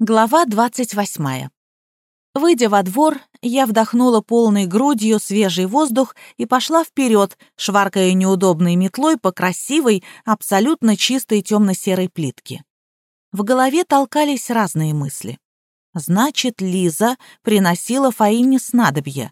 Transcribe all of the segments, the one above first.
Глава 28. Выйдя во двор, я вдохнула полной грудью свежий воздух и пошла вперед, шваркая неудобной метлой по красивой, абсолютно чистой темно-серой плитке. В голове толкались разные мысли. Значит, Лиза приносила Фаине снадобье.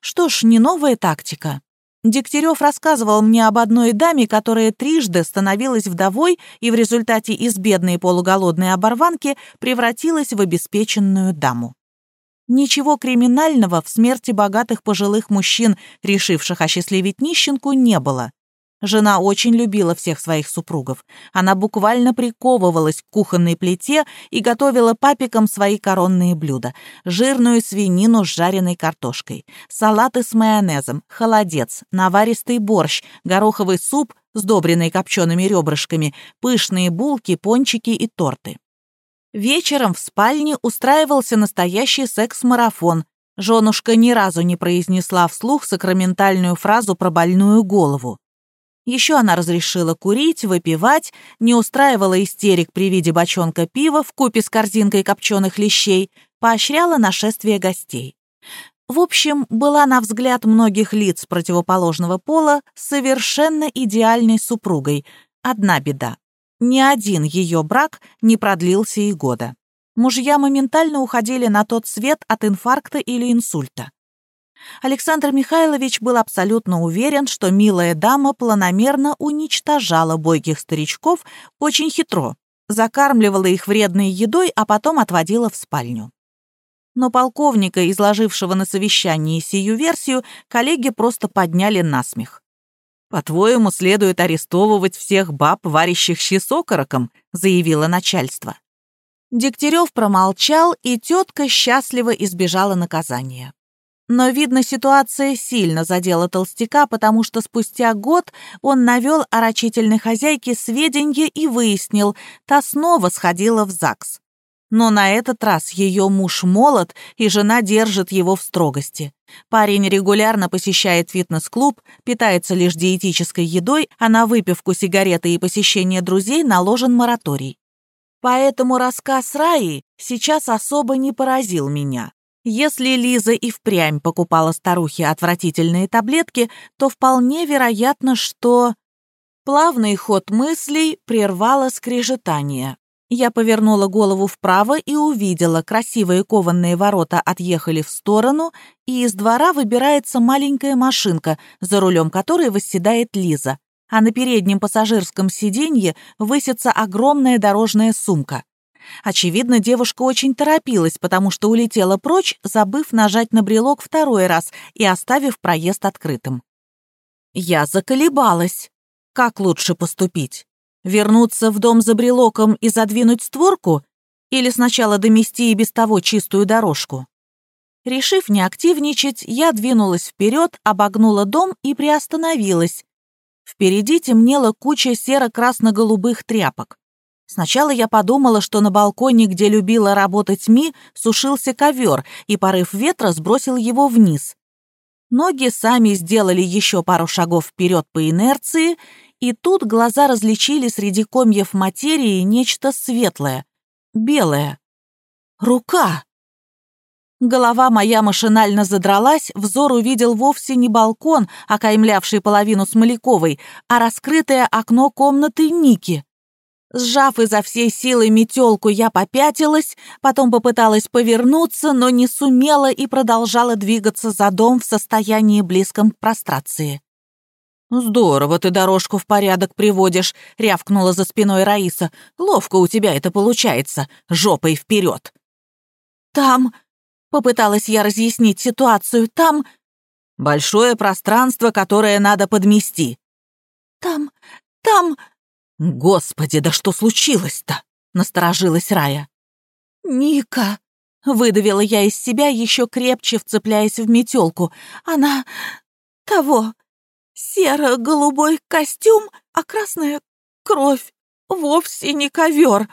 Что ж, не новая тактика. Дегтярев рассказывал мне об одной даме, которая трижды становилась вдовой и в результате из бедной полуголодной оборванки превратилась в обеспеченную даму. Ничего криминального в смерти богатых пожилых мужчин, решивших осчастливить нищенку, не было. Жена очень любила всех своих супругов. Она буквально приковывалась к кухонной плите и готовила папикам свои коронные блюда. Жирную свинину с жареной картошкой, салаты с майонезом, холодец, наваристый борщ, гороховый суп, сдобренный копчеными ребрышками, пышные булки, пончики и торты. Вечером в спальне устраивался настоящий секс-марафон. Женушка ни разу не произнесла вслух сакраментальную фразу про больную голову. Еще она разрешила курить, выпивать, не устраивала истерик при виде бочонка пива в купе с корзинкой копченых лещей, поощряла нашествие гостей. В общем, была на взгляд многих лиц противоположного пола совершенно идеальной супругой. Одна беда. Ни один ее брак не продлился и года. Мужья моментально уходили на тот свет от инфаркта или инсульта. Александр Михайлович был абсолютно уверен, что милая дама планомерно уничтожала бойких старичков очень хитро, закармливала их вредной едой, а потом отводила в спальню. Но полковника, изложившего на совещании сию версию, коллеги просто подняли насмех. «По-твоему, следует арестовывать всех баб, варящих щи с окороком?» заявило начальство. Дегтярев промолчал, и тетка счастливо избежала наказания. Но, видно, ситуация сильно задела толстяка, потому что спустя год он навел о рачительной хозяйке сведения и выяснил, та снова сходила в ЗАГС. Но на этот раз ее муж молод, и жена держит его в строгости. Парень регулярно посещает фитнес-клуб, питается лишь диетической едой, а на выпивку, сигареты и посещение друзей наложен мораторий. Поэтому рассказ Раи сейчас особо не поразил меня. Если Лиза и впрямь покупала старухе отвратительные таблетки, то вполне вероятно, что... Плавный ход мыслей прервало скрежетание. Я повернула голову вправо и увидела, красивые кованные ворота отъехали в сторону, и из двора выбирается маленькая машинка, за рулем которой восседает Лиза, а на переднем пассажирском сиденье высится огромная дорожная сумка. Очевидно, девушка очень торопилась, потому что улетела прочь, забыв нажать на брелок второй раз и оставив проезд открытым. Я заколебалась. Как лучше поступить? Вернуться в дом за брелоком и задвинуть створку? Или сначала домести и без того чистую дорожку? Решив не активничать, я двинулась вперед, обогнула дом и приостановилась. Впереди темнела куча серо-красно-голубых тряпок. Сначала я подумала, что на балконе, где любила работать Ми, сушился ковер, и порыв ветра сбросил его вниз. Ноги сами сделали еще пару шагов вперед по инерции, и тут глаза различили среди комьев материи нечто светлое, белое. Рука! Голова моя машинально задралась, взор увидел вовсе не балкон, окаймлявший половину Смоляковой, а раскрытое окно комнаты Ники. Сжав изо всей силы метелку, я попятилась, потом попыталась повернуться, но не сумела и продолжала двигаться за дом в состоянии близком к прострации. «Здорово ты дорожку в порядок приводишь», — рявкнула за спиной Раиса. «Ловко у тебя это получается, жопой вперед. «Там...» — попыталась я разъяснить ситуацию. «Там...» «Большое пространство, которое надо подмести». «Там... там...» «Господи, да что случилось-то?» — насторожилась Рая. «Ника!» — выдавила я из себя, еще крепче вцепляясь в метелку. «Она... того... серо-голубой костюм, а красная кровь. Вовсе не ковер».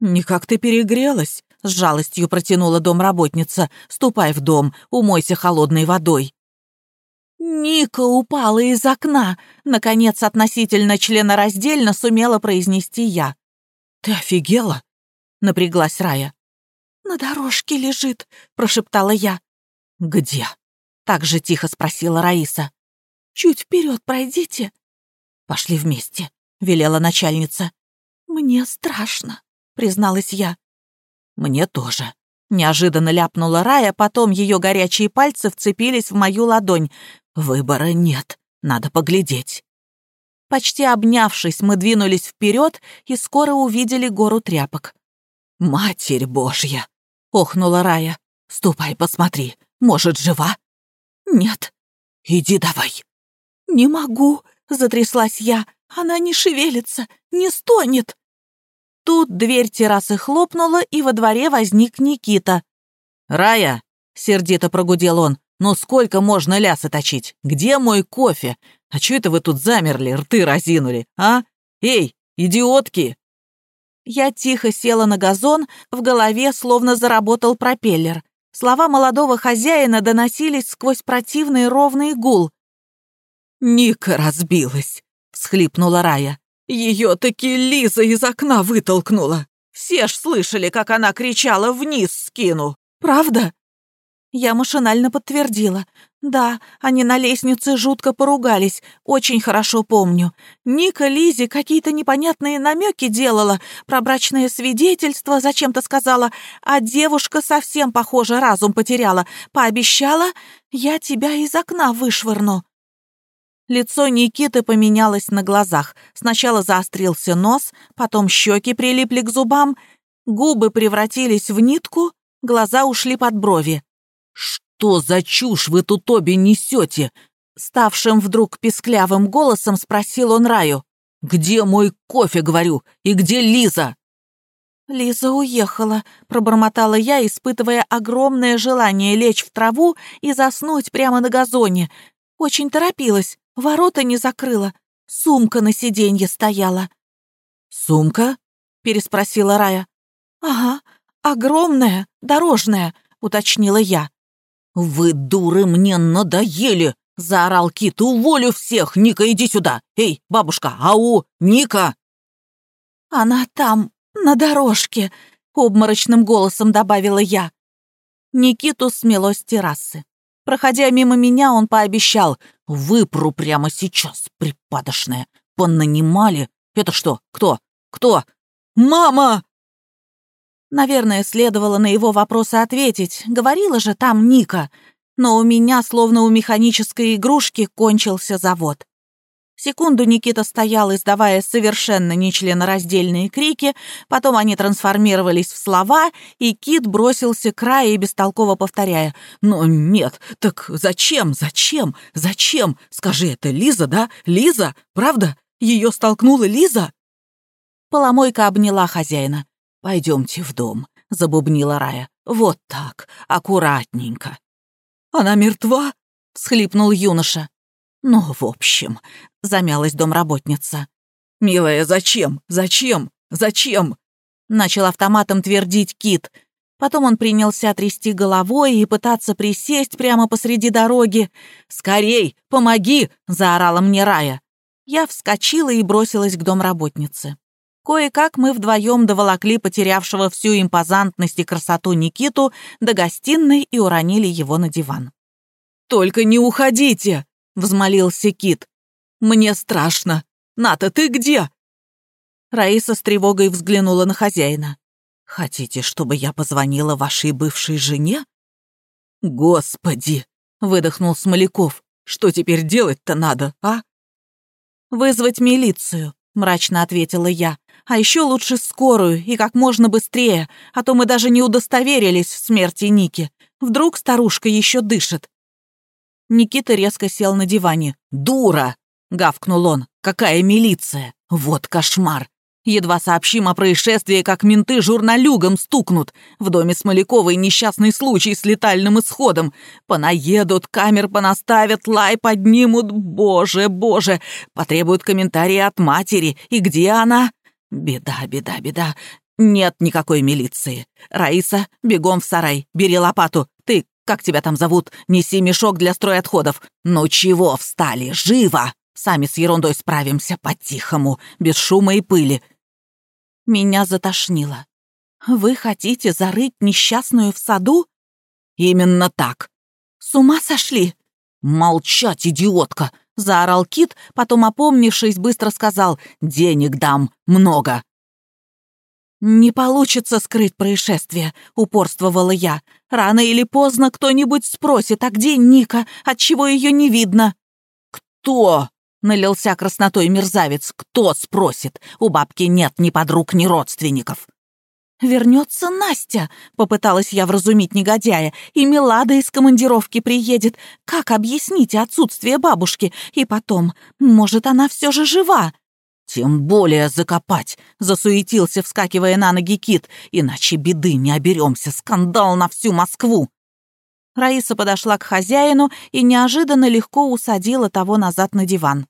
«Никак ты перегрелась?» — с жалостью протянула домработница. «Ступай в дом, умойся холодной водой». «Ника упала из окна!» — наконец относительно членораздельно сумела произнести я. «Ты офигела?» — напряглась Рая. «На дорожке лежит», — прошептала я. «Где?» — так же тихо спросила Раиса. «Чуть вперед пройдите». «Пошли вместе», — велела начальница. «Мне страшно», — призналась я. «Мне тоже», — неожиданно ляпнула Рая, потом ее горячие пальцы вцепились в мою ладонь. «Выбора нет, надо поглядеть». Почти обнявшись, мы двинулись вперед и скоро увидели гору тряпок. «Матерь Божья!» — охнула Рая. «Ступай, посмотри, может, жива?» «Нет». «Иди давай». «Не могу», — затряслась я. «Она не шевелится, не стонет». Тут дверь террасы хлопнула, и во дворе возник Никита. «Рая!» — сердито прогудел он. «Ну сколько можно лясы точить? Где мой кофе? А чё это вы тут замерли, рты разинули, а? Эй, идиотки!» Я тихо села на газон, в голове словно заработал пропеллер. Слова молодого хозяина доносились сквозь противный ровный гул. «Ника разбилась», — всхлипнула Рая. Ее таки Лиза из окна вытолкнула. Все ж слышали, как она кричала «вниз скину». Правда?» Я машинально подтвердила. Да, они на лестнице жутко поругались, очень хорошо помню. Ника Лизе какие-то непонятные намеки делала, про брачное свидетельство зачем-то сказала, а девушка совсем, похоже, разум потеряла. Пообещала, я тебя из окна вышвырну. Лицо Никиты поменялось на глазах. Сначала заострился нос, потом щеки прилипли к зубам, губы превратились в нитку, глаза ушли под брови. «Что за чушь вы тут обе несете?» Ставшим вдруг писклявым голосом спросил он Раю. «Где мой кофе, говорю, и где Лиза?» «Лиза уехала», — пробормотала я, испытывая огромное желание лечь в траву и заснуть прямо на газоне. Очень торопилась. Ворота не закрыла. Сумка на сиденье стояла. «Сумка?» — переспросила Рая. «Ага, огромная, дорожная», — уточнила я. «Вы, дуры, мне надоели!» — заорал Кит. «Уволю всех! Ника, иди сюда! Эй, бабушка, ау, Ника!» «Она там, на дорожке!» — обморочным голосом добавила я. Никиту смело с террасы. Проходя мимо меня, он пообещал. «Выпру прямо сейчас, припадочная. Понанимали. Это что? Кто? Кто? Мама!» Наверное, следовало на его вопросы ответить. Говорила же там Ника. Но у меня, словно у механической игрушки, кончился завод. Секунду Никита стоял, издавая совершенно нечленораздельные крики, потом они трансформировались в слова, и Кит бросился к и бестолково повторяя. «Но нет, так зачем, зачем, зачем? Скажи, это Лиза, да? Лиза? Правда? Ее столкнула Лиза?» Поломойка обняла хозяина. «Пойдемте в дом», — забубнила Рая. «Вот так, аккуратненько». «Она мертва?» — всхлипнул юноша. «Ну, в общем», — замялась домработница. «Милая, зачем? Зачем? Зачем?» Начал автоматом твердить Кит. Потом он принялся трясти головой и пытаться присесть прямо посреди дороги. «Скорей, помоги!» — заорала мне Рая. Я вскочила и бросилась к домработнице. Кое-как мы вдвоем доволокли потерявшего всю импозантность и красоту Никиту до гостиной и уронили его на диван. «Только не уходите!» — взмолился Кит. «Мне страшно. Ната, ты где?» Раиса с тревогой взглянула на хозяина. «Хотите, чтобы я позвонила вашей бывшей жене?» «Господи!» — выдохнул Смоляков. «Что теперь делать-то надо, а?» «Вызвать милицию», — мрачно ответила я. «А еще лучше скорую и как можно быстрее, а то мы даже не удостоверились в смерти Ники. Вдруг старушка еще дышит». Никита резко сел на диване. «Дура!» — гавкнул он. «Какая милиция? Вот кошмар! Едва сообщим о происшествии, как менты журналюгом стукнут. В доме Смоляковой несчастный случай с летальным исходом. Понаедут, камер понаставят, лай поднимут. Боже, боже! Потребуют комментарии от матери. И где она? Беда, беда, беда. Нет никакой милиции. Раиса, бегом в сарай, бери лопату. Ты как тебя там зовут? Неси мешок для стройотходов. Ну чего встали? Живо! Сами с ерундой справимся по-тихому, без шума и пыли. Меня затошнило. «Вы хотите зарыть несчастную в саду?» «Именно так». «С ума сошли?» «Молчать, идиотка!» — заорал Кит, потом, опомнившись, быстро сказал «Денег дам, много». «Не получится скрыть происшествие», — упорствовала я. «Рано или поздно кто-нибудь спросит, а где Ника, отчего ее не видно?» «Кто?» — налился краснотой мерзавец. «Кто спросит? У бабки нет ни подруг, ни родственников». «Вернется Настя», — попыталась я вразумить негодяя, «и Милада из командировки приедет. Как объясните отсутствие бабушки? И потом, может, она все же жива?» «Тем более закопать!» — засуетился, вскакивая на ноги Кит. «Иначе беды не оберемся. Скандал на всю Москву!» Раиса подошла к хозяину и неожиданно легко усадила того назад на диван.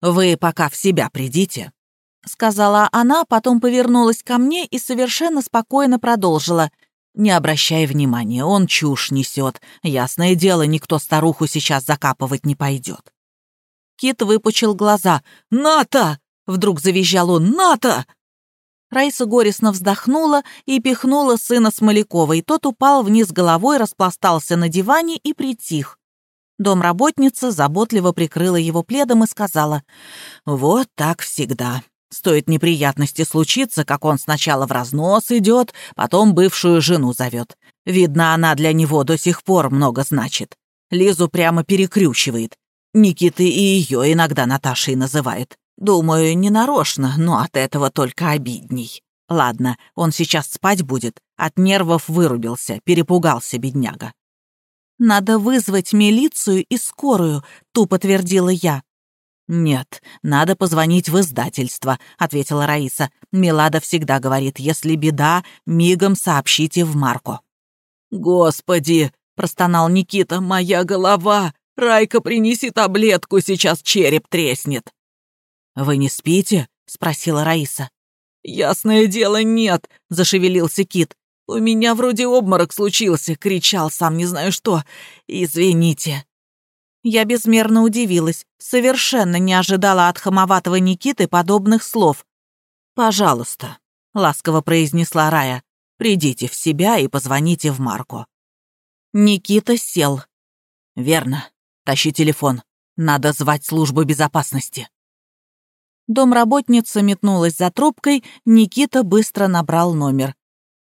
«Вы пока в себя придите», — сказала она, потом повернулась ко мне и совершенно спокойно продолжила. «Не обращай внимания, он чушь несет. Ясное дело, никто старуху сейчас закапывать не пойдет». Кит выпучил глаза. «Ната!» Вдруг завизжал он «Ната!» Раиса горестно вздохнула и пихнула сына Смоляковой. Тот упал вниз головой, распластался на диване и притих. Домработница заботливо прикрыла его пледом и сказала, «Вот так всегда. Стоит неприятности случиться, как он сначала в разнос идет, потом бывшую жену зовет. Видно, она для него до сих пор много значит. Лизу прямо перекрючивает. Никиты и ее иногда Наташей называет. Думаю, не нарочно, но от этого только обидней. Ладно, он сейчас спать будет. От нервов вырубился, перепугался бедняга. «Надо вызвать милицию и скорую», — тупо твердила я. «Нет, надо позвонить в издательство», — ответила Раиса. «Милада всегда говорит, если беда, мигом сообщите в Марко». «Господи!» — простонал Никита. «Моя голова! Райка, принеси таблетку, сейчас череп треснет!» «Вы не спите?» — спросила Раиса. «Ясное дело, нет», — зашевелился Кит. «У меня вроде обморок случился», — кричал сам не знаю что. «Извините». Я безмерно удивилась, совершенно не ожидала от хамоватого Никиты подобных слов. «Пожалуйста», — ласково произнесла Рая, — «придите в себя и позвоните в Марку». Никита сел. «Верно. Тащи телефон. Надо звать службу безопасности». Домработница метнулась за трубкой, Никита быстро набрал номер.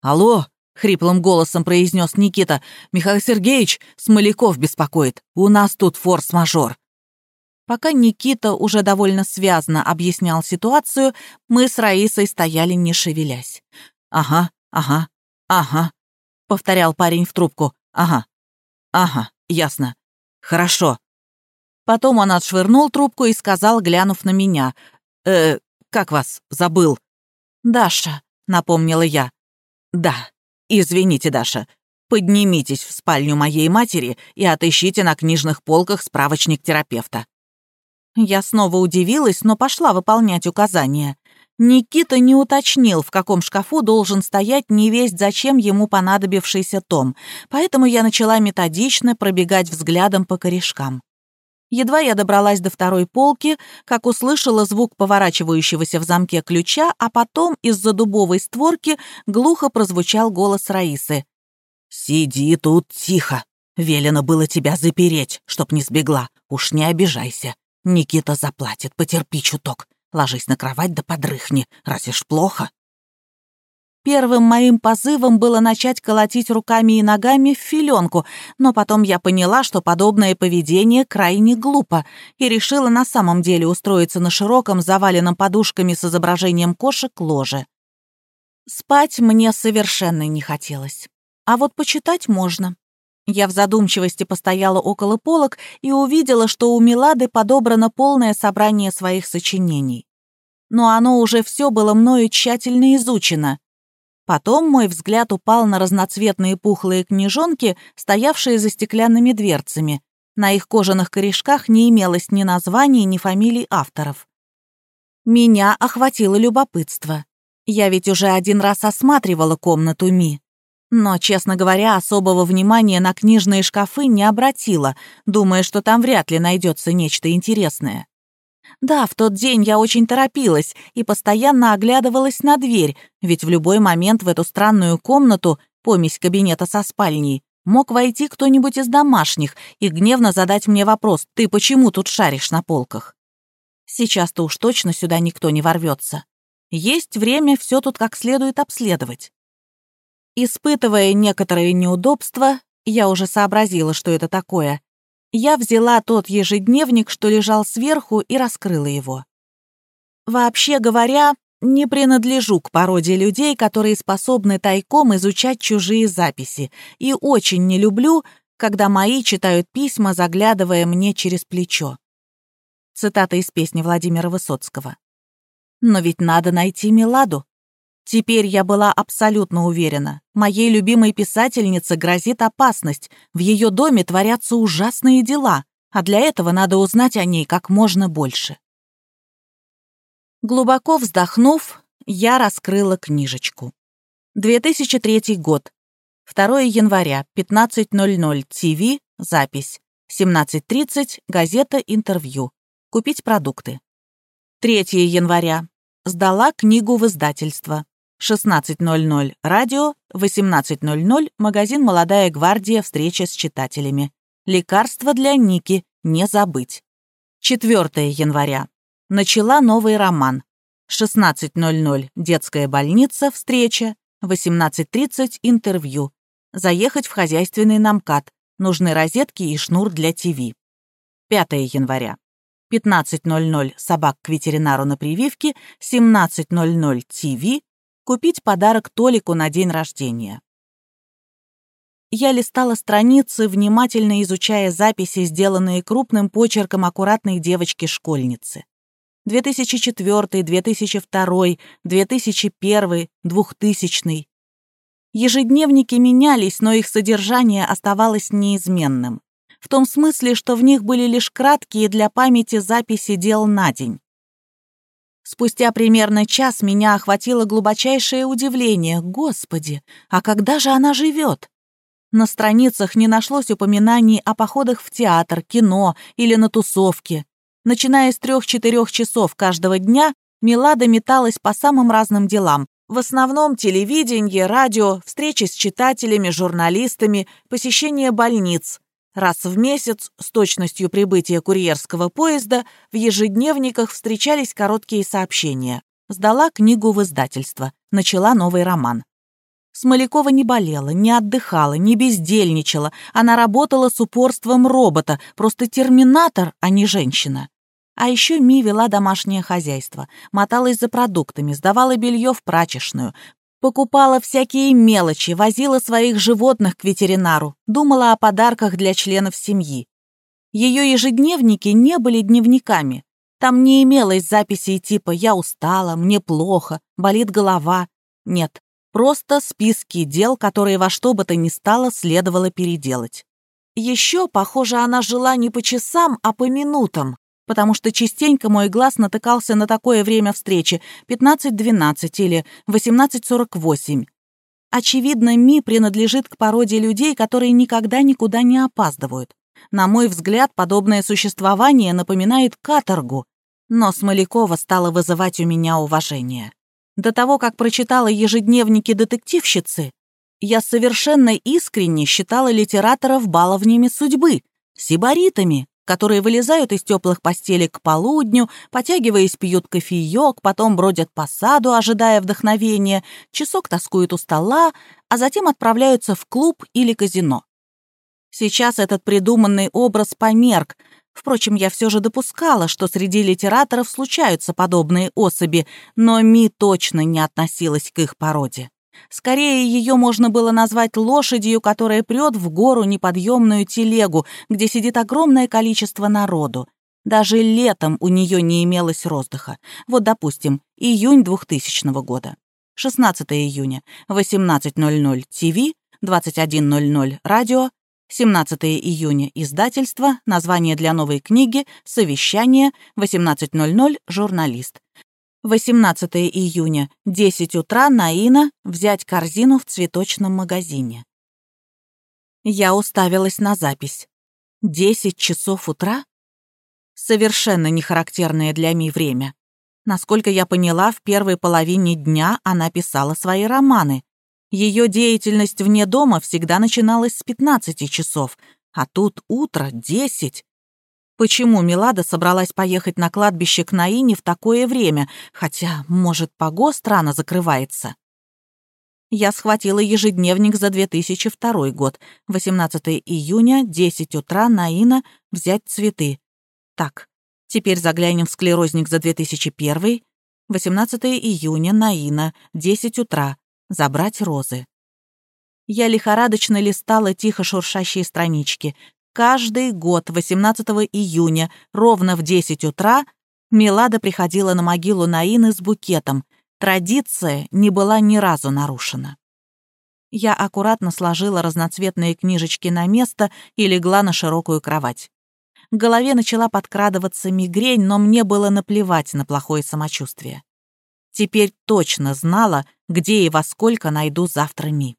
«Алло!» — хриплым голосом произнес Никита. «Михаил Сергеевич, Смоляков беспокоит. У нас тут форс-мажор». Пока Никита уже довольно связно объяснял ситуацию, мы с Раисой стояли не шевелясь. «Ага, ага, ага», — повторял парень в трубку. «Ага, ага, ясно. Хорошо». Потом он отшвырнул трубку и сказал, глянув на меня, «Э, как вас? Забыл». «Даша», — напомнила я. «Да, извините, Даша. Поднимитесь в спальню моей матери и отыщите на книжных полках справочник терапевта». Я снова удивилась, но пошла выполнять указания. Никита не уточнил, в каком шкафу должен стоять невесть зачем ему понадобившийся том, поэтому я начала методично пробегать взглядом по корешкам. Едва я добралась до второй полки, как услышала звук поворачивающегося в замке ключа, а потом из-за дубовой створки глухо прозвучал голос Раисы. «Сиди тут тихо. Велено было тебя запереть, чтоб не сбегла. Уж не обижайся. Никита заплатит, потерпи чуток. Ложись на кровать да подрыхни. Разве ж плохо?» Первым моим позывом было начать колотить руками и ногами в филенку, но потом я поняла, что подобное поведение крайне глупо, и решила на самом деле устроиться на широком, заваленном подушками с изображением кошек ложе. Спать мне совершенно не хотелось. А вот почитать можно. Я в задумчивости постояла около полок и увидела, что у Милады подобрано полное собрание своих сочинений. Но оно уже все было мною тщательно изучено. Потом мой взгляд упал на разноцветные пухлые книжонки, стоявшие за стеклянными дверцами. На их кожаных корешках не имелось ни названий, ни фамилий авторов. Меня охватило любопытство. Я ведь уже один раз осматривала комнату Ми. Но, честно говоря, особого внимания на книжные шкафы не обратила, думая, что там вряд ли найдется нечто интересное. Да, в тот день я очень торопилась и постоянно оглядывалась на дверь, ведь в любой момент в эту странную комнату, помесь кабинета со спальней, мог войти кто-нибудь из домашних и гневно задать мне вопрос «Ты почему тут шаришь на полках?». Сейчас-то уж точно сюда никто не ворвется. Есть время все тут как следует обследовать. Испытывая некоторые неудобства, я уже сообразила, что это такое, я взяла тот ежедневник, что лежал сверху, и раскрыла его. Вообще говоря, не принадлежу к породе людей, которые способны тайком изучать чужие записи, и очень не люблю, когда мои читают письма, заглядывая мне через плечо. Цитата из песни Владимира Высоцкого. «Но ведь надо найти Меладу. Теперь я была абсолютно уверена. Моей любимой писательнице грозит опасность. В ее доме творятся ужасные дела, а для этого надо узнать о ней как можно больше. Глубоко вздохнув, я раскрыла книжечку. 2003 год. 2 января, 15.00, ТВ, запись. 17.30, газета, интервью. Купить продукты. 3 января. Сдала книгу в издательство. 16.00 радио, 18.00 магазин «Молодая гвардия. Встреча с читателями». Лекарство для Ники. Не забыть. 4 января. Начала новый роман. 16.00 детская больница. Встреча. 18.30 интервью. Заехать в хозяйственный намкат. Нужны розетки и шнур для ТВ. 5 января. 15.00 собак к ветеринару на прививке, 17.00 ТВ, купить подарок Толику на день рождения. Я листала страницы, внимательно изучая записи, сделанные крупным почерком аккуратной девочки-школьницы. 2004, 2002, 2001, 2000. Ежедневники менялись, но их содержание оставалось неизменным. В том смысле, что в них были лишь краткие для памяти записи дел на день. Спустя примерно час меня охватило глубочайшее удивление. Господи, а когда же она живет? На страницах не нашлось упоминаний о походах в театр, кино или на тусовке. Начиная с трех-четырех часов каждого дня, Милада металась по самым разным делам. В основном телевидение, радио, встречи с читателями, журналистами, посещение больниц. Раз в месяц, с точностью прибытия курьерского поезда, в ежедневниках встречались короткие сообщения. Сдала книгу в издательство, начала новый роман. Смолякова не болела, не отдыхала, не бездельничала. Она работала с упорством робота, просто терминатор, а не женщина. А еще Ми вела домашнее хозяйство, моталась за продуктами, сдавала белье в прачечную, Покупала всякие мелочи, возила своих животных к ветеринару, думала о подарках для членов семьи. Ее ежедневники не были дневниками. Там не имелось записей типа «я устала», «мне плохо», «болит голова». Нет, просто списки дел, которые во что бы то ни стало следовало переделать. Еще, похоже, она жила не по часам, а по минутам потому что частенько мой глаз натыкался на такое время встречи 15.12 или 18.48. Очевидно, Ми принадлежит к породе людей, которые никогда никуда не опаздывают. На мой взгляд, подобное существование напоминает каторгу, но Смолякова стала вызывать у меня уважение. До того, как прочитала ежедневники детективщицы, я совершенно искренне считала литераторов баловнями судьбы, сибаритами, которые вылезают из теплых постелей к полудню, потягиваясь, пьют кофеек, потом бродят по саду, ожидая вдохновения, часок тоскуют у стола, а затем отправляются в клуб или казино. Сейчас этот придуманный образ померк. Впрочем, я все же допускала, что среди литераторов случаются подобные особи, но Ми точно не относилась к их породе. Скорее, ее можно было назвать лошадью, которая прет в гору неподъемную телегу, где сидит огромное количество народу. Даже летом у нее не имелось роздыха. Вот, допустим, июнь 2000 года. 16 июня, 18.00 ТВ, 21.00 радио, 17 июня издательство, название для новой книги, совещание, 18.00 журналист. 18 июня, 10 утра, Наина, взять корзину в цветочном магазине. Я уставилась на запись. 10 часов утра? Совершенно не характерное для Ми время. Насколько я поняла, в первой половине дня она писала свои романы. Ее деятельность вне дома всегда начиналась с 15 часов, а тут утро — 10. Почему Милада собралась поехать на кладбище к Наине в такое время, хотя, может, погост рано закрывается? Я схватила ежедневник за 2002 год. 18 июня, 10 утра, Наина, взять цветы. Так, теперь заглянем в склерозник за 2001. 18 июня, Наина, 10 утра, забрать розы. Я лихорадочно листала тихо шуршащие странички. Каждый год 18 июня, ровно в 10 утра, Милада приходила на могилу Наины с букетом — Традиция не была ни разу нарушена. Я аккуратно сложила разноцветные книжечки на место и легла на широкую кровать. К голове начала подкрадываться мигрень, но мне было наплевать на плохое самочувствие. Теперь точно знала, где и во сколько найду завтра Ми.